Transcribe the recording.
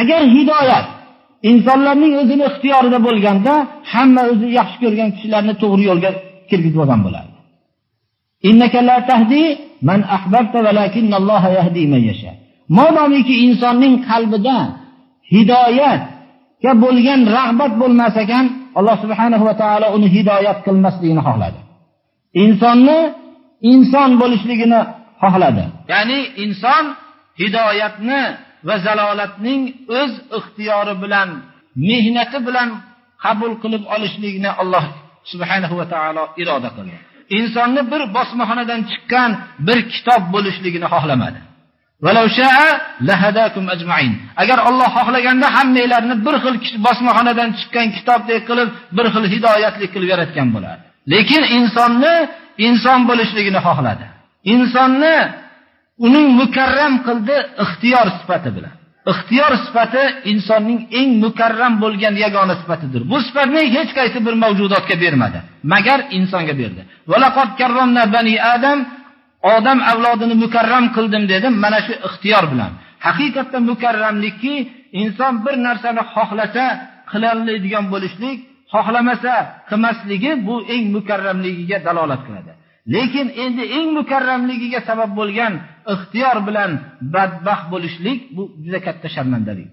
agar hidoyat insonlarning o'zini ixtiyorida bo'lganda hamma o'zi yaxshi ko'rgan kishilarni to'g'ri yo'lga kirgizib olgan bo'lardi modomiki insonning qalbida hidoyatga bo'lgan rag'bat bo'lmas ekan alloh subhanahu va taolo uni hidoyat qilmasligini xohladi. Insonni inson bo'lishligini xohladi. Ya'ni inson hidoyatni va zalolatning o'z ixtiyori bilan mehnati bilan qabul qilib olishlikni alloh subhanahu va taolo iroda qildi. Insonni bir bosmaxonadan chiqqan bir kitob bo'lishligini xohlamadi. Agar olloh xohlaganda hammanglarni bir xil bosmaxonadan chiqqan kitobdek qilib bir xil hidoyatli qilib yaratgan bo'lardi lekin insonni inson bo'lishligini xohladi. Insonni uning mukarram qildi ixtiyor sifati bilan. Ixtiyor sifati insonning eng mukarram bo'lgan yagona sifatidir. Bu sifatni hech qaysi bir mavjudotga bermadi. Magar insonga berdi. Bani adam odam avlodini mukarram qildim dedim mana shu ixtiyor bilan. Haqiqatda mukarramlikki inson bir narsani xohlasa qilolmaydigan bo'lishlik xohlamasa qilmasligi bu eng mukarramligiga dalolat qiladi. Lekin endi eng mukarramligiga sabab bo'lgan ixtiyor bilan badbaxt bo'lishlik bu juda katta sharmandalik